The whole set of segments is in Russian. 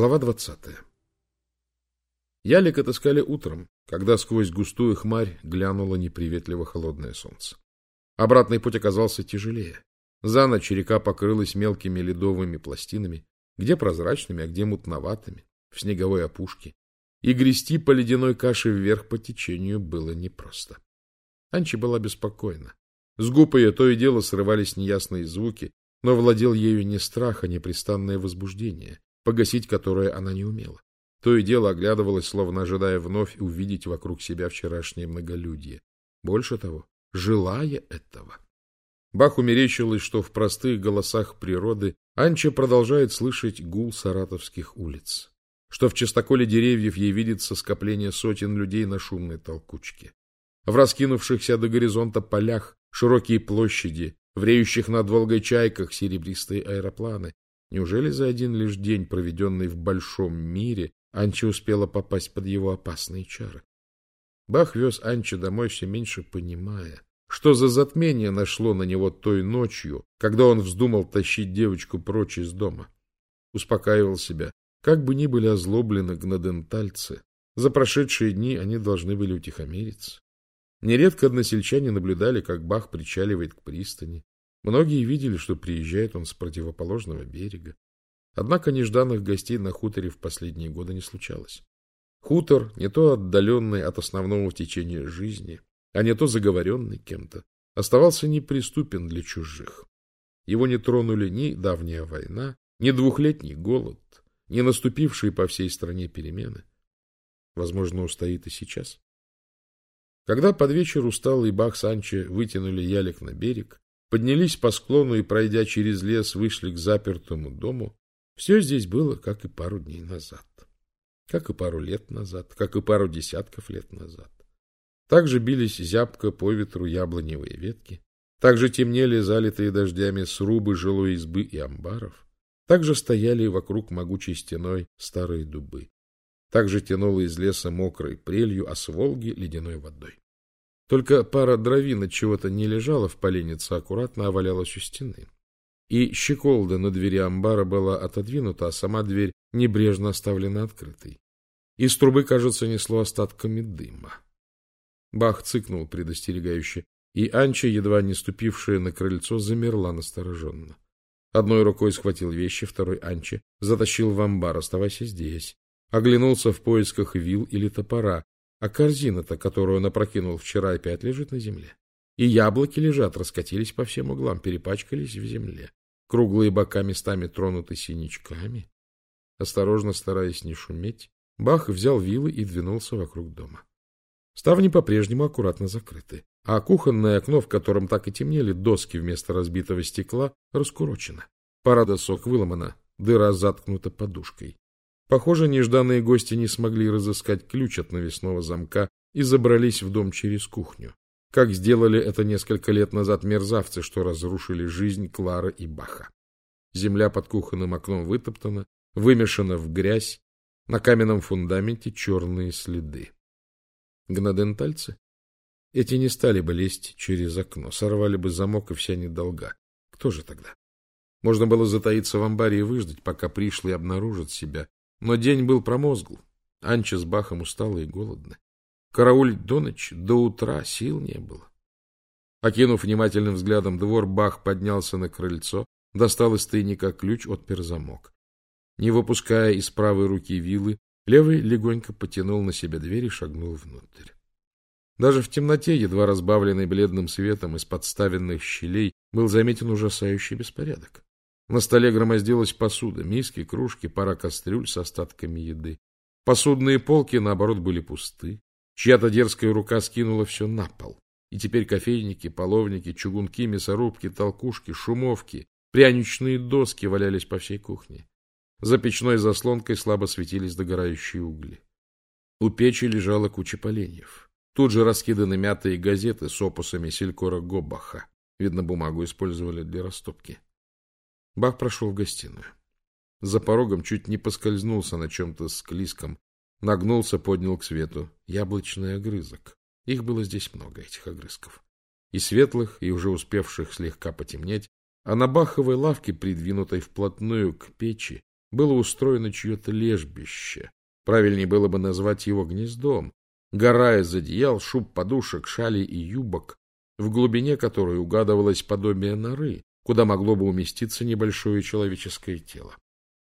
Глава двадцатая Ялик отыскали утром, когда сквозь густую хмарь глянуло неприветливо холодное солнце. Обратный путь оказался тяжелее. За ночь река покрылась мелкими ледовыми пластинами, где прозрачными, а где мутноватыми, в снеговой опушке, и грести по ледяной каше вверх по течению было непросто. Анчи была беспокойна. С губ ее то и дело срывались неясные звуки, но владел ею не страх, а непрестанное возбуждение, погасить которое она не умела. То и дело оглядывалась, словно ожидая вновь увидеть вокруг себя вчерашнее многолюдье. Больше того, желая этого. Баху мерещилось, что в простых голосах природы Анча продолжает слышать гул саратовских улиц, что в чистоколе деревьев ей видится скопление сотен людей на шумной толкучке. В раскинувшихся до горизонта полях широкие площади, в реющих над Волгой чайках серебристые аэропланы. Неужели за один лишь день, проведенный в большом мире, Анча успела попасть под его опасные чары? Бах вез Анча домой все меньше понимая, что за затмение нашло на него той ночью, когда он вздумал тащить девочку прочь из дома. Успокаивал себя. Как бы ни были озлоблены гнадентальцы, за прошедшие дни они должны были утихомириться. Нередко односельчане наблюдали, как Бах причаливает к пристани. Многие видели, что приезжает он с противоположного берега. Однако нежданных гостей на хуторе в последние годы не случалось. Хутор, не то отдаленный от основного течения жизни, а не то заговоренный кем-то, оставался неприступен для чужих. Его не тронули ни давняя война, ни двухлетний голод, ни наступившие по всей стране перемены. Возможно, устоит и сейчас. Когда под вечер усталый Бах Санчо вытянули ялик на берег, поднялись по склону и, пройдя через лес, вышли к запертому дому, все здесь было, как и пару дней назад, как и пару лет назад, как и пару десятков лет назад. Также бились зябко по ветру яблоневые ветки, также темнели залитые дождями срубы жилой избы и амбаров, также стояли вокруг могучей стеной старые дубы. Также тянуло из леса мокрой прелью, а с Волги — ледяной водой. Только пара дровин от чего-то не лежала в поленнице, аккуратно а у стены. И щеколда на двери амбара была отодвинута, а сама дверь небрежно оставлена открытой. Из трубы, кажется, несло остатками дыма. Бах цыкнул предостерегающе, и Анча, едва не ступившая на крыльцо, замерла настороженно. Одной рукой схватил вещи, второй Анче затащил в амбар. «Оставайся здесь оглянулся в поисках вил или топора, а корзина-то, которую он опрокинул вчера, опять лежит на земле. И яблоки лежат, раскатились по всем углам, перепачкались в земле. Круглые бока местами тронуты синячками. Осторожно, стараясь не шуметь, Бах взял вилы и двинулся вокруг дома. Ставни по-прежнему аккуратно закрыты, а кухонное окно, в котором так и темнели доски вместо разбитого стекла, раскурочено. Пара досок выломана, дыра заткнута подушкой. Похоже, нежданные гости не смогли разыскать ключ от навесного замка и забрались в дом через кухню, как сделали это несколько лет назад мерзавцы, что разрушили жизнь Клары и Баха. Земля под кухонным окном вытоптана, вымешана в грязь, на каменном фундаменте черные следы. Гнадентальцы? Эти не стали бы лезть через окно, сорвали бы замок и вся недолга. Кто же тогда? Можно было затаиться в амбаре и выждать, пока пришлые обнаружат себя, но день был промозгл. Анча с Бахом устала и голодна. Караулить до ночи, до утра сил не было. Окинув внимательным взглядом двор, Бах поднялся на крыльцо, достал из тайника ключ, отпер замок. Не выпуская из правой руки вилы, левый легонько потянул на себя дверь и шагнул внутрь. Даже в темноте, едва разбавленной бледным светом из подставленных щелей, был заметен ужасающий беспорядок. На столе громоздилась посуда, миски, кружки, пара кастрюль с остатками еды. Посудные полки, наоборот, были пусты. Чья-то дерзкая рука скинула все на пол. И теперь кофейники, половники, чугунки, мясорубки, толкушки, шумовки, пряничные доски валялись по всей кухне. За печной заслонкой слабо светились догорающие угли. У печи лежала куча поленьев. Тут же раскиданы мятые газеты с опусами селькора Гобаха. Видно, бумагу использовали для растопки. Бах прошел в гостиную. За порогом чуть не поскользнулся на чем-то склизком, нагнулся, поднял к свету. Яблочный огрызок. Их было здесь много, этих огрызков. И светлых, и уже успевших слегка потемнеть, а на баховой лавке, придвинутой вплотную к печи, было устроено чье-то лежбище. Правильнее было бы назвать его гнездом. Гора из одеял, шуб, подушек, шалей и юбок, в глубине которой угадывалось подобие норы, куда могло бы уместиться небольшое человеческое тело.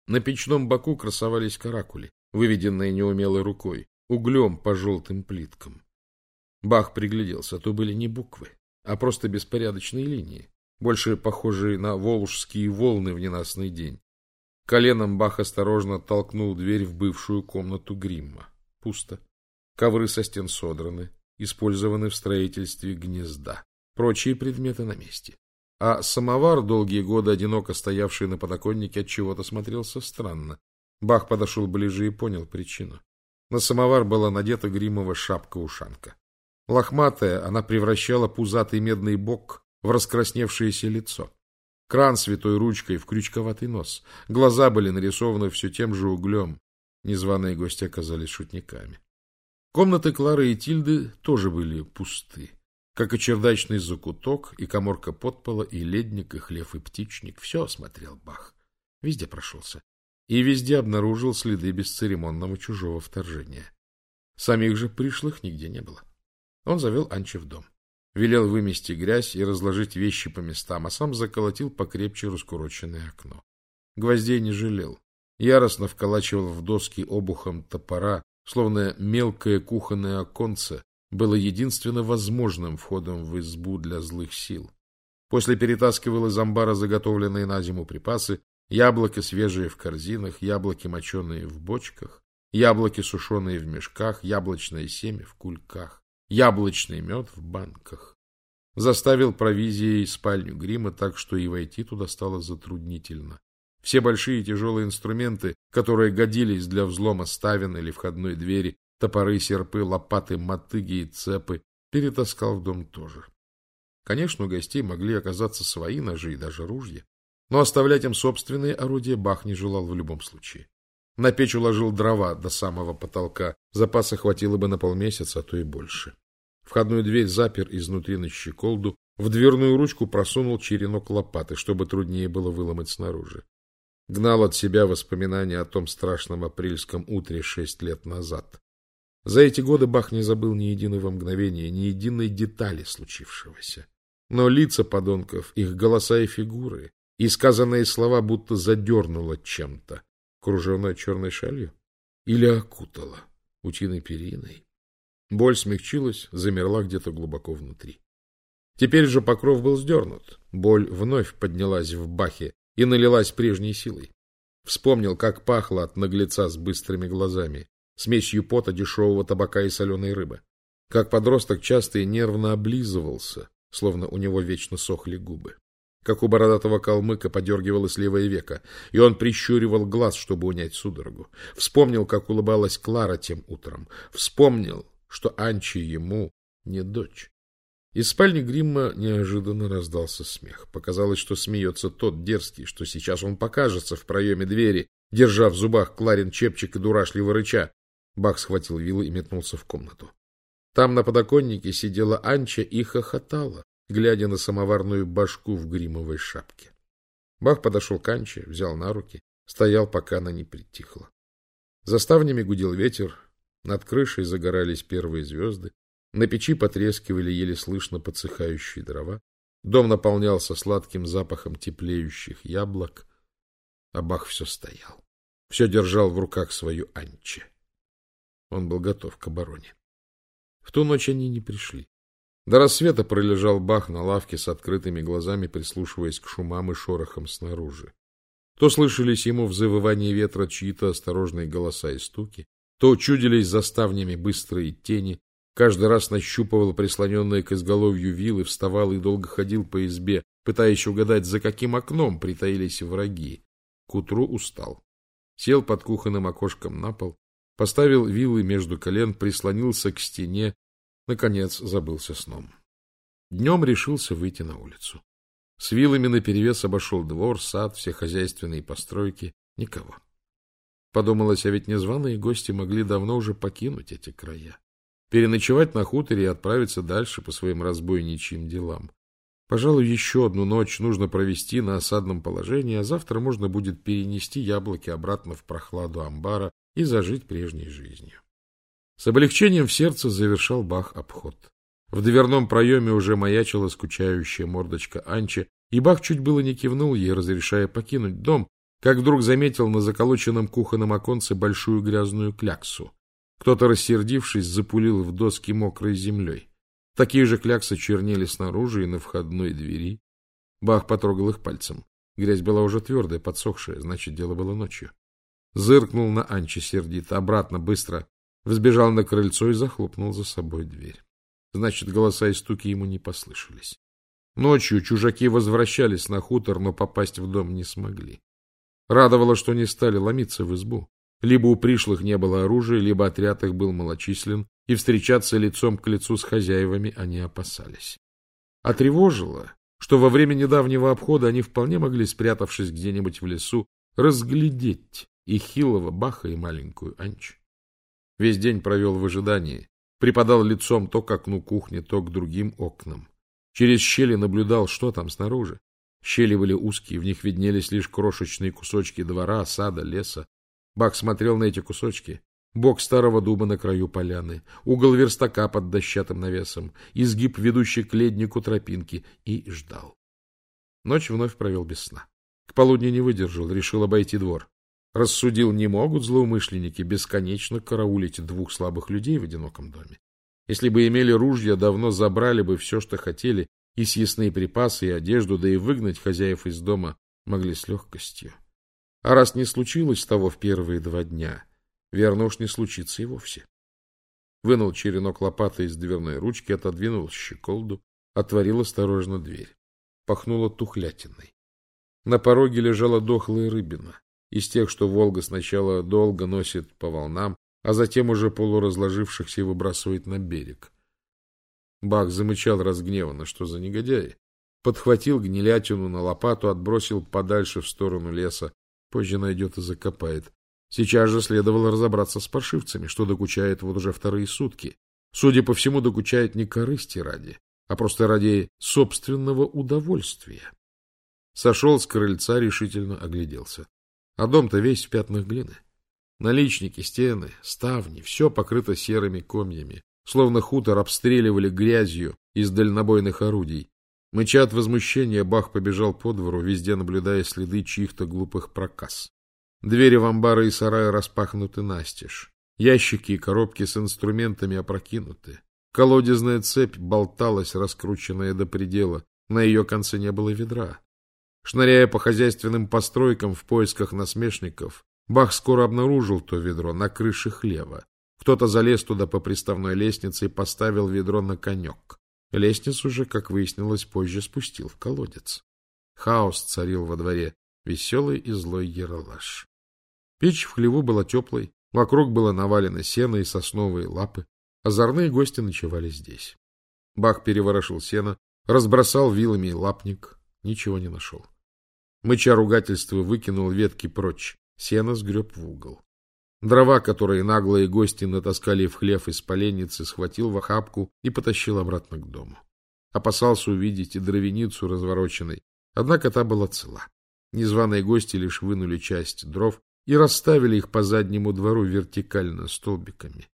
На печном боку красовались каракули, выведенные неумелой рукой, углем по желтым плиткам. Бах пригляделся, то были не буквы, а просто беспорядочные линии, больше похожие на волжские волны в ненастный день. Коленом Бах осторожно толкнул дверь в бывшую комнату гримма. Пусто. Ковры со стен содраны, использованы в строительстве гнезда. Прочие предметы на месте. А самовар, долгие годы одиноко стоявший на подоконнике, от чего-то смотрелся странно. Бах подошел ближе и понял причину. На самовар была надета гримова шапка-ушанка. Лохматая, она превращала пузатый медный бок в раскрасневшееся лицо. Кран святой ручкой в крючковатый нос. Глаза были нарисованы все тем же углем. Незваные гости оказались шутниками. Комнаты Клары и Тильды тоже были пусты, как и чердачный закуток, и коморка подпола, и ледник, и хлев, и птичник. Все осмотрел Бах. Везде прошелся. И везде обнаружил следы бесцеремонного чужого вторжения. Самих же пришлых нигде не было. Он завел Анчи в дом. Велел вымести грязь и разложить вещи по местам, а сам заколотил покрепче раскуроченное окно. Гвоздей не жалел. Яростно вколачивал в доски обухом топора, словно мелкое кухонное оконце было единственно возможным входом в избу для злых сил. После перетаскивал из амбара заготовленные на зиму припасы, яблоки свежие в корзинах, яблоки моченые в бочках, яблоки сушеные в мешках, яблочное семя в кульках, яблочный мед в банках. Заставил провизией спальню грима так, что и войти туда стало затруднительно. Все большие тяжелые инструменты, которые годились для взлома ставен или входной двери, топоры, серпы, лопаты, мотыги и цепы, перетаскал в дом тоже. Конечно, у гостей могли оказаться свои ножи и даже ружья, но оставлять им собственные орудия Бах не желал в любом случае. На печь уложил дрова до самого потолка, запаса хватило бы на полмесяца, а то и больше. Входную дверь запер изнутри на щеколду, в дверную ручку просунул черенок лопаты, чтобы труднее было выломать снаружи гнал от себя воспоминания о том страшном апрельском утре шесть лет назад. За эти годы Бах не забыл ни единого мгновения, ни единой детали случившегося. Но лица подонков, их голоса и фигуры, и сказанные слова будто задернуло чем-то, кружевной черной шалью, или окутало утиной периной. Боль смягчилась, замерла где-то глубоко внутри. Теперь же покров был сдернут, боль вновь поднялась в Бахе, и налилась прежней силой. Вспомнил, как пахло от наглеца с быстрыми глазами, смесью пота, дешевого табака и соленой рыбы. Как подросток часто и нервно облизывался, словно у него вечно сохли губы. Как у бородатого калмыка подергивалось левое веко, и он прищуривал глаз, чтобы унять судорогу. Вспомнил, как улыбалась Клара тем утром. Вспомнил, что Анчи ему не дочь. Из спальни Гримма неожиданно раздался смех. Показалось, что смеется тот дерзкий, что сейчас он покажется в проеме двери, держа в зубах Кларин чепчик и дурашливо рыча. Бах схватил вилу и метнулся в комнату. Там на подоконнике сидела Анча и хохотала, глядя на самоварную башку в гримовой шапке. Бах подошел к Анче, взял на руки, стоял, пока она не притихла. За ставнями гудел ветер, над крышей загорались первые звезды. На печи потрескивали еле слышно подсыхающие дрова. Дом наполнялся сладким запахом теплеющих яблок. А Бах все стоял. Все держал в руках свою Анче. Он был готов к обороне. В ту ночь они не пришли. До рассвета пролежал Бах на лавке с открытыми глазами, прислушиваясь к шумам и шорохам снаружи. То слышались ему в завывании ветра чьи-то осторожные голоса и стуки, то чудились за ставнями быстрые тени, Каждый раз нащупывал прислоненные к изголовью вилы, вставал и долго ходил по избе, пытаясь угадать, за каким окном притаились враги. К утру устал. Сел под кухонным окошком на пол, поставил вилы между колен, прислонился к стене, наконец забылся сном. Днем решился выйти на улицу. С вилами наперевес обошел двор, сад, все хозяйственные постройки. Никого. Подумалось, а ведь незваные гости могли давно уже покинуть эти края переночевать на хуторе и отправиться дальше по своим разбойничьим делам. Пожалуй, еще одну ночь нужно провести на осадном положении, а завтра можно будет перенести яблоки обратно в прохладу амбара и зажить прежней жизнью. С облегчением в сердце завершал Бах обход. В дверном проеме уже маячила скучающая мордочка Анчи, и Бах чуть было не кивнул ей, разрешая покинуть дом, как вдруг заметил на заколоченном кухонном оконце большую грязную кляксу. Кто-то, рассердившись, запулил в доски мокрой землей. Такие же кляксы чернели снаружи и на входной двери. Бах потрогал их пальцем. Грязь была уже твердая, подсохшая, значит, дело было ночью. Зыркнул на Анчи сердито, обратно, быстро, взбежал на крыльцо и захлопнул за собой дверь. Значит, голоса и стуки ему не послышались. Ночью чужаки возвращались на хутор, но попасть в дом не смогли. Радовало, что не стали ломиться в избу. Либо у пришлых не было оружия, либо отряд их был малочислен, и встречаться лицом к лицу с хозяевами они опасались. А тревожило, что во время недавнего обхода они вполне могли, спрятавшись где-нибудь в лесу, разглядеть и хилого Баха, и маленькую Анчу. Весь день провел в ожидании, припадал лицом то к окну кухни, то к другим окнам. Через щели наблюдал, что там снаружи. Щели были узкие, в них виднелись лишь крошечные кусочки двора, сада, леса. Бах смотрел на эти кусочки. Бок старого дуба на краю поляны, угол верстака под дощатым навесом, изгиб, ведущий к леднику тропинки, и ждал. Ночь вновь провел без сна. К полудню не выдержал, решил обойти двор. Рассудил, не могут злоумышленники бесконечно караулить двух слабых людей в одиноком доме. Если бы имели ружья, давно забрали бы все, что хотели, и съестные припасы, и одежду, да и выгнать хозяев из дома могли с легкостью. А раз не случилось того в первые два дня, верно уж не случится и вовсе. Вынул черенок лопаты из дверной ручки, отодвинул щеколду, отворил осторожно дверь. Пахнуло тухлятиной. На пороге лежала дохлая рыбина, из тех, что Волга сначала долго носит по волнам, а затем уже полуразложившихся выбрасывает на берег. Бах замычал разгневанно, что за негодяи. Подхватил гнилятину на лопату, отбросил подальше в сторону леса. Позже найдет и закопает. Сейчас же следовало разобраться с паршивцами, что докучает вот уже вторые сутки. Судя по всему, докучает не корысти ради, а просто ради собственного удовольствия. Сошел с крыльца, решительно огляделся. А дом-то весь в пятнах глины. Наличники, стены, ставни — все покрыто серыми комьями, словно хутор обстреливали грязью из дальнобойных орудий. Мыча от возмущения, Бах побежал по двору, везде наблюдая следы чьих-то глупых проказ. Двери в амбары и сарая распахнуты настежь. Ящики и коробки с инструментами опрокинуты. Колодезная цепь болталась, раскрученная до предела. На ее конце не было ведра. Шныряя по хозяйственным постройкам в поисках насмешников, Бах скоро обнаружил то ведро на крыше хлева. Кто-то залез туда по приставной лестнице и поставил ведро на конек. Лестницу же, как выяснилось, позже спустил в колодец. Хаос царил во дворе, веселый и злой яролаж. Печь в хлеву была теплой, вокруг было навалено сено и сосновые лапы. Озорные гости ночевали здесь. Бах переворошил сено, разбросал вилами лапник, ничего не нашел. Мыча ругательства выкинул ветки прочь, сено сгреб в угол. Дрова, которые наглые гости натаскали в хлев из поленницы, схватил в охапку и потащил обратно к дому. Опасался увидеть и дровяницу развороченной, однако та была цела. Незваные гости лишь вынули часть дров и расставили их по заднему двору вертикально столбиками.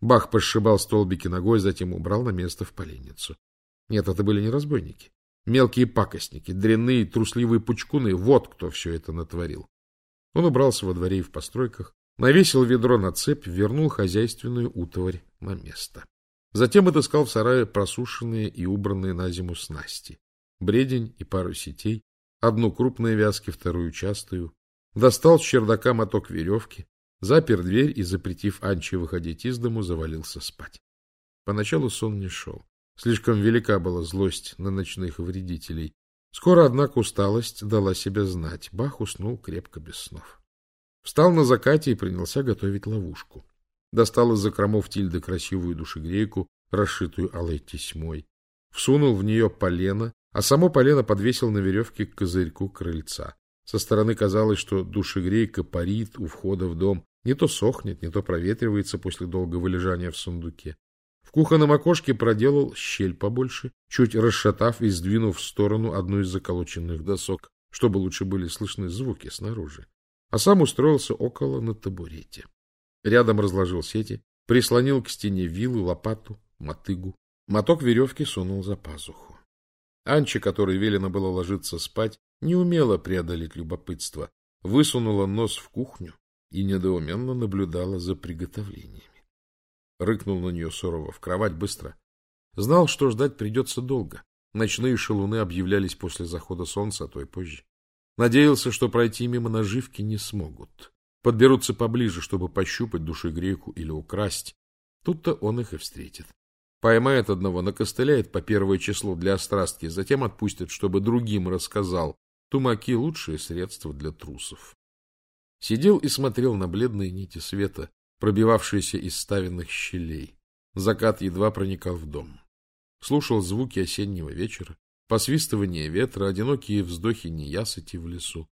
Бах пошибал столбики ногой, затем убрал на место в поленницу. Нет, это были не разбойники. Мелкие пакостники, дрянные трусливые пучкуны — вот кто все это натворил. Он убрался во дворе и в постройках, навесил ведро на цепь, вернул хозяйственную утварь на место. Затем отыскал в сарае просушенные и убранные на зиму снасти. Бредень и пару сетей, одну крупную вязки, вторую частую. Достал с чердака моток веревки, запер дверь и, запретив Анче выходить из дому, завалился спать. Поначалу сон не шел. Слишком велика была злость на ночных вредителей. Скоро, однако, усталость дала себя знать. Бах уснул крепко без снов. Встал на закате и принялся готовить ловушку. Достал из закромов Тильды красивую душегрейку, расшитую алой тесьмой. Всунул в нее полено, а само полено подвесил на веревке к козырьку крыльца. Со стороны казалось, что душегрейка парит у входа в дом, не то сохнет, не то проветривается после долгого лежания в сундуке. В кухонном окошке проделал щель побольше, чуть расшатав и сдвинув в сторону одну из заколоченных досок, чтобы лучше были слышны звуки снаружи. А сам устроился около на табурете. Рядом разложил сети, прислонил к стене вилы, лопату, мотыгу. Моток веревки сунул за пазуху. Анча, которой велено было ложиться спать, не умела преодолеть любопытство, высунула нос в кухню и недоуменно наблюдала за приготовлениями. Рыкнул на нее сурово. В кровать быстро. Знал, что ждать придется долго. Ночные шалуны объявлялись после захода солнца, а то и позже. Надеялся, что пройти мимо наживки не смогут. Подберутся поближе, чтобы пощупать душегрейку или украсть. Тут-то он их и встретит. Поймает одного, накостыляет по первое число для острастки, затем отпустит, чтобы другим рассказал. Тумаки — лучшие средства для трусов. Сидел и смотрел на бледные нити света, пробивавшиеся из ставенных щелей. Закат едва проникал в дом. Слушал звуки осеннего вечера, посвистывание ветра, одинокие вздохи неясыти в лесу.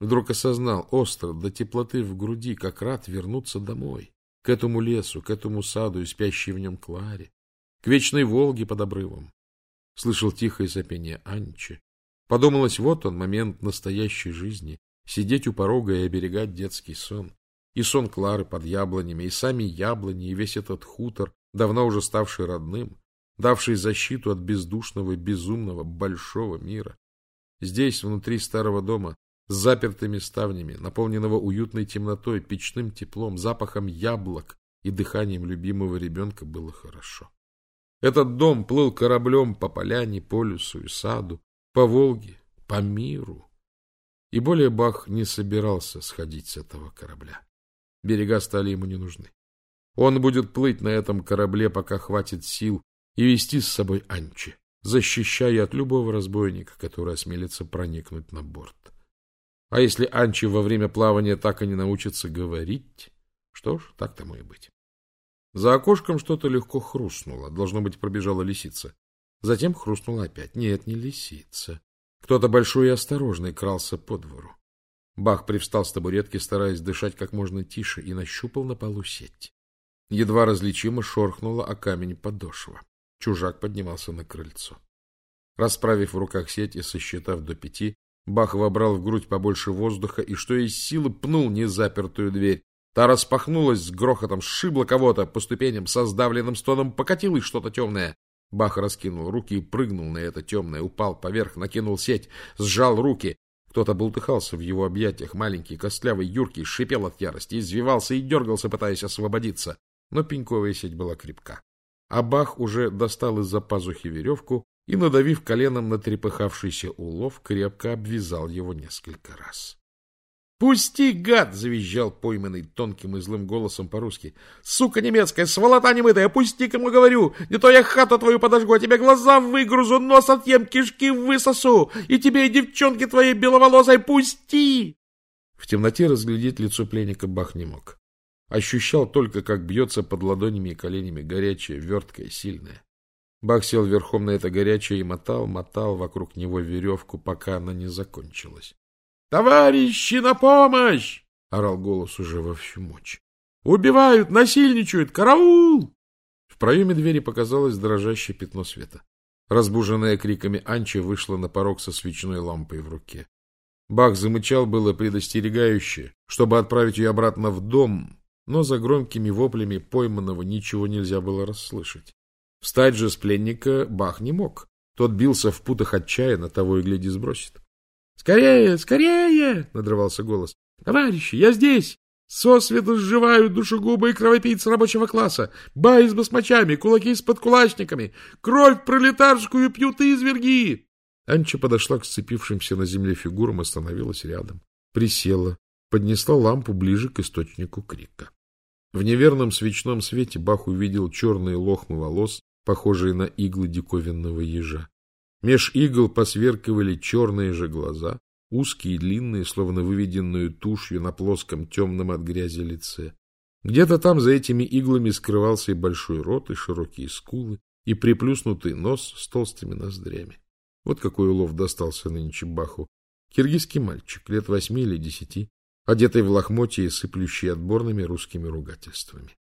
Вдруг осознал остро до теплоты в груди, как рад вернуться домой, к этому лесу, к этому саду и спящей в нем Кларе, к вечной Волге под обрывом. Слышал тихое сопение Анчи. Подумалось, вот он, момент настоящей жизни, сидеть у порога и оберегать детский сон. И сон Клары под яблонями, и сами яблони, и весь этот хутор, давно уже ставший родным, давший защиту от бездушного, безумного, большого мира. Здесь, внутри старого дома, с запертыми ставнями, наполненного уютной темнотой, печным теплом, запахом яблок и дыханием любимого ребенка было хорошо. Этот дом плыл кораблем по поляне, по лесу и саду, по Волге, по миру. И более Бах не собирался сходить с этого корабля. Берега стали ему не нужны. Он будет плыть на этом корабле, пока хватит сил, и вести с собой Анчи, защищая от любого разбойника, который осмелится проникнуть на борт. А если Анчи во время плавания так и не научится говорить, что ж, так тому и быть. За окошком что-то легко хрустнуло, должно быть, пробежала лисица. Затем хрустнула опять. Нет, не лисица. Кто-то большой и осторожный крался по двору. Бах привстал с табуретки, стараясь дышать как можно тише, и нащупал на полу сеть. Едва различимо шорхнула о камень подошва. Чужак поднимался на крыльцо. Расправив в руках сеть и сосчитав до пяти, Бах вобрал в грудь побольше воздуха и, что из силы, пнул незапертую дверь. Та распахнулась с грохотом, сшибла кого-то по ступеням, со сдавленным стоном покатилось что-то темное. Бах раскинул руки и прыгнул на это темное, упал поверх, накинул сеть, сжал руки. Кто-то болтыхался в его объятиях, маленький, костлявый, юркий, шипел от ярости, извивался и дергался, пытаясь освободиться. Но пеньковая сеть была крепка. А Бах уже достал из-за пазухи веревку и, надавив коленом на трепыхавшийся улов, крепко обвязал его несколько раз. «Пусти, гад!» — завизжал пойманный тонким и злым голосом по-русски. «Сука немецкая, сволота немытая, пусти, кому говорю! Не то я хату твою подожгу, а тебе глаза выгрузу, нос отъем, кишки высосу, и тебе и девчонки твоей беловолосой пусти!» В темноте разглядеть лицо пленника Бах не мог. Ощущал только, как бьется под ладонями и коленями горячее, верткое, сильное. Бах сел верхом на это горячее и мотал, мотал вокруг него веревку, пока она не закончилась. «Товарищи, на помощь!» — орал голос уже во всю мощь. «Убивают, насильничают! Караул!» В проеме двери показалось дрожащее пятно света. Разбуженная криками Анча вышла на порог со свечной лампой в руке. Бах замычал было предостерегающе, чтобы отправить ее обратно в дом, но за громкими воплями пойманного ничего нельзя было расслышать. Встать же с пленника Бах не мог. Тот бился в путах отчаянно, того и гляди сбросит. «Скорее, скорее!» — надрывался голос. «Товарищи, я здесь! Сосвету сживают душегубы и кровопийцы рабочего класса, баи с басмачами, кулаки с подкулачниками, кровь пролетарскую пьют изверги!» Анча подошла к сцепившимся на земле фигурам, остановилась рядом, присела, поднесла лампу ближе к источнику крика. В неверном свечном свете Бах увидел черные лохмы волос, похожие на иглы диковинного ежа. Меж игл посверкивали черные же глаза, узкие и длинные, словно выведенную тушью на плоском темном от грязи лице. Где-то там за этими иглами скрывался и большой рот, и широкие скулы, и приплюснутый нос с толстыми ноздрями. Вот какой улов достался нынче Баху. Киргизский мальчик, лет восьми или десяти, одетый в лохмотье и сыплющий отборными русскими ругательствами.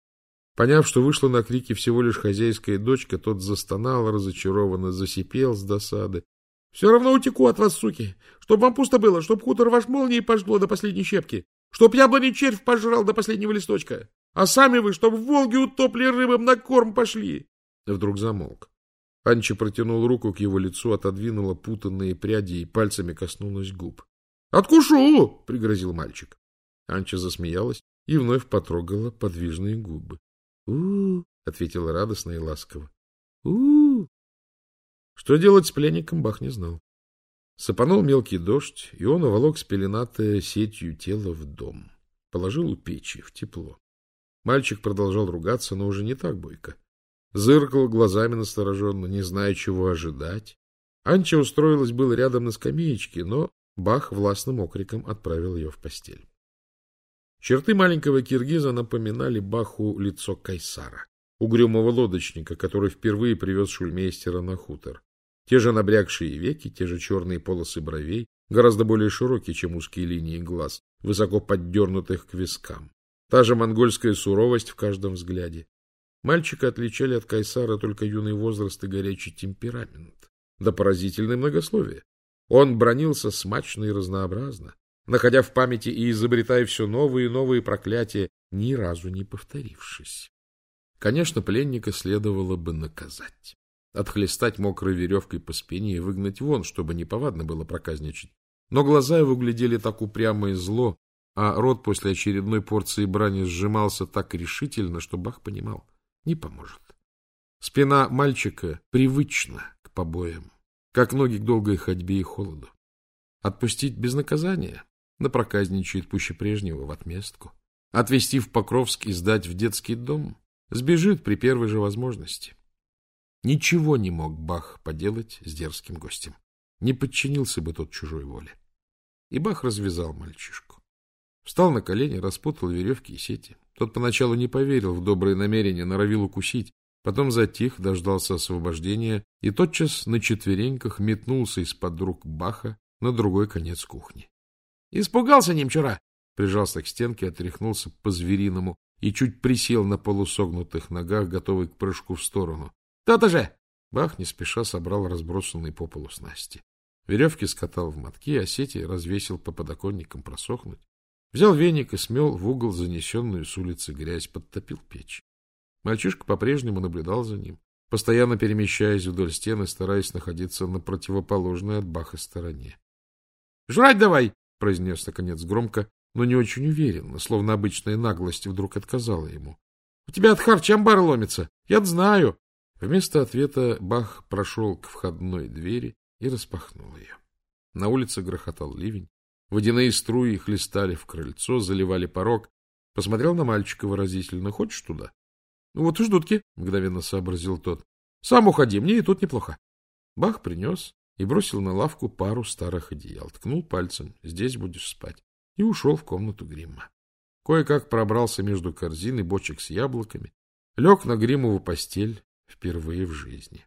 Поняв, что вышла на крики всего лишь хозяйская дочка, тот застонал, разочарованно засипел с досады. — Все равно утеку от вас, суки! Чтоб вам пусто было, чтоб хутор ваш молнией пожгло до последней щепки, чтоб яблони червь пожрал до последнего листочка, а сами вы, чтоб в Волге утопли рыбам на корм пошли! Вдруг замолк. Анча протянул руку к его лицу, отодвинула путанные пряди и пальцами коснулась губ. — Откушу! — пригрозил мальчик. Анча засмеялась и вновь потрогала подвижные губы у ответила радостно и ласково. у Что делать с пленником, Бах не знал. Сыпанул мелкий дождь, и он уволок спеленатое сетью тело в дом. Положил у печи, в тепло. Мальчик продолжал ругаться, но уже не так бойко. Зыркал глазами настороженно, не зная, чего ожидать. Анча устроилась было рядом на скамеечке, но Бах властным окриком отправил ее в постель. Черты маленького киргиза напоминали Баху лицо Кайсара, угрюмого лодочника, который впервые привез шульмейстера на хутор. Те же набрякшие веки, те же черные полосы бровей, гораздо более широкие, чем узкие линии глаз, высоко поддернутых к вискам. Та же монгольская суровость в каждом взгляде. Мальчика отличали от Кайсара только юный возраст и горячий темперамент, да поразительное многословие. Он бронился смачно и разнообразно, находя в памяти и изобретая все новые и новые проклятия, ни разу не повторившись. Конечно, пленника следовало бы наказать. Отхлестать мокрой веревкой по спине и выгнать вон, чтобы неповадно было проказничать. Но глаза его глядели так упрямо и зло, а рот после очередной порции брани сжимался так решительно, что Бах понимал — не поможет. Спина мальчика привычна к побоям, как ноги к долгой ходьбе и холоду. Отпустить без наказания напроказничает пуще прежнего в отместку. Отвезти в Покровск и сдать в детский дом, сбежит при первой же возможности. Ничего не мог Бах поделать с дерзким гостем. Не подчинился бы тот чужой воле. И Бах развязал мальчишку. Встал на колени, распутал веревки и сети. Тот поначалу не поверил в добрые намерения, норовил укусить, потом затих, дождался освобождения и тотчас на четвереньках метнулся из-под рук Баха на другой конец кухни. Испугался немчура. Прижался к стенке, отряхнулся по-звериному и чуть присел на полусогнутых ногах, готовый к прыжку в сторону. «То-то же!» Бах не спеша собрал разбросанные по полу снасти. Веревки скатал в мотки, а сети развесил по подоконникам просохнуть. Взял веник и смел в угол занесенную с улицы грязь, подтопил печь. Мальчишка по-прежнему наблюдал за ним, постоянно перемещаясь вдоль стены, стараясь находиться на противоположной от Баха стороне. — Жрать давай! — произнес наконец громко, но не очень уверенно, словно обычная наглость вдруг отказала ему. — У тебя от харча амбар ломится. Я знаю. Вместо ответа Бах прошел к входной двери и распахнул ее. На улице грохотал ливень. Водяные струи хлестали в крыльцо, заливали порог. Посмотрел на мальчика выразительно. — Хочешь туда? — Ну вот и ждутки, — мгновенно сообразил тот. — Сам уходи, мне и тут неплохо. Бах принес и бросил на лавку пару старых одеял, ткнул пальцем «здесь будешь спать» и ушел в комнату грима. Кое-как пробрался между корзин и бочек с яблоками, лег на гримову постель впервые в жизни.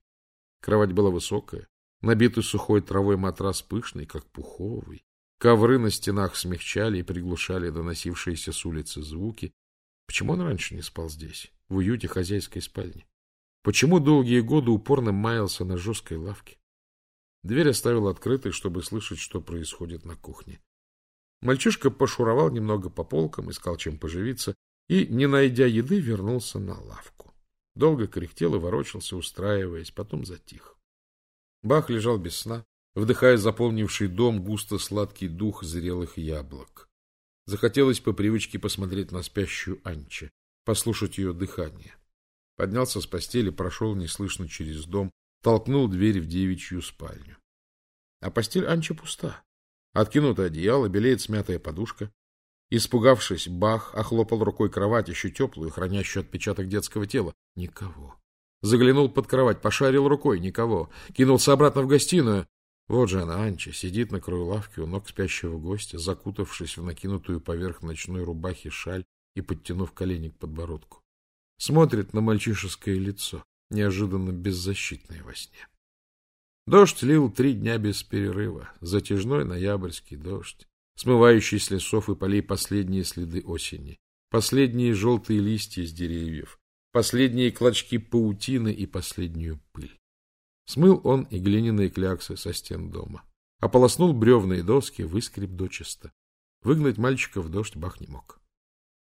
Кровать была высокая, набитый сухой травой матрас пышный, как пуховый. Ковры на стенах смягчали и приглушали доносившиеся с улицы звуки. Почему он раньше не спал здесь, в уюте хозяйской спальни? Почему долгие годы упорно маялся на жесткой лавке? Дверь оставил открытой, чтобы слышать, что происходит на кухне. Мальчишка пошуровал немного по полкам, искал чем поживиться, и, не найдя еды, вернулся на лавку. Долго кряхтел и ворочался, устраиваясь, потом затих. Бах лежал без сна, вдыхая заполнивший дом густо сладкий дух зрелых яблок. Захотелось по привычке посмотреть на спящую Анче, послушать ее дыхание. Поднялся с постели, прошел неслышно через дом, толкнул дверь в девичью спальню. А постель Анча пуста. Откинутое одеяло, белеет смятая подушка. Испугавшись, Бах охлопал рукой кровать, еще теплую, хранящую отпечаток детского тела. Никого. Заглянул под кровать, пошарил рукой. Никого. Кинулся обратно в гостиную. Вот же она, Анча, сидит на краю лавки у ног спящего гостя, закутавшись в накинутую поверх ночной рубахи шаль и подтянув колени к подбородку. Смотрит на мальчишеское лицо неожиданно беззащитной во сне. Дождь лил три дня без перерыва, затяжной ноябрьский дождь, смывающий с лесов и полей последние следы осени, последние желтые листья с деревьев, последние клочки паутины и последнюю пыль. Смыл он и глиняные кляксы со стен дома. Ополоснул бревные доски, выскреб дочисто. Выгнать мальчика в дождь Бах не мог.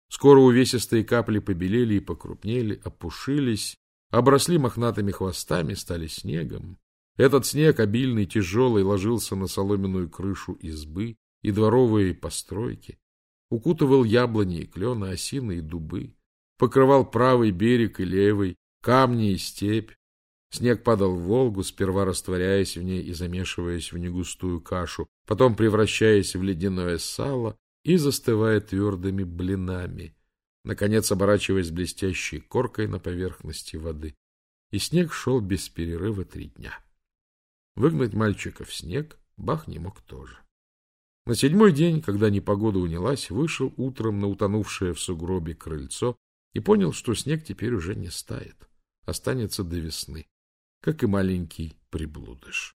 Скоро увесистые капли побелели и покрупнели, опушились, обросли мохнатыми хвостами, стали снегом. Этот снег, обильный, тяжелый, ложился на соломенную крышу избы и дворовые постройки, укутывал яблони и клены, осины и дубы, покрывал правый берег и левый, камни и степь. Снег падал в Волгу, сперва растворяясь в ней и замешиваясь в негустую кашу, потом превращаясь в ледяное сало и застывая твердыми блинами, наконец оборачиваясь блестящей коркой на поверхности воды. И снег шел без перерыва три дня. Выгнать мальчика в снег Бах не мог тоже. На седьмой день, когда непогода унялась, вышел утром на утонувшее в сугробе крыльцо и понял, что снег теперь уже не стает, останется до весны, как и маленький приблудыш.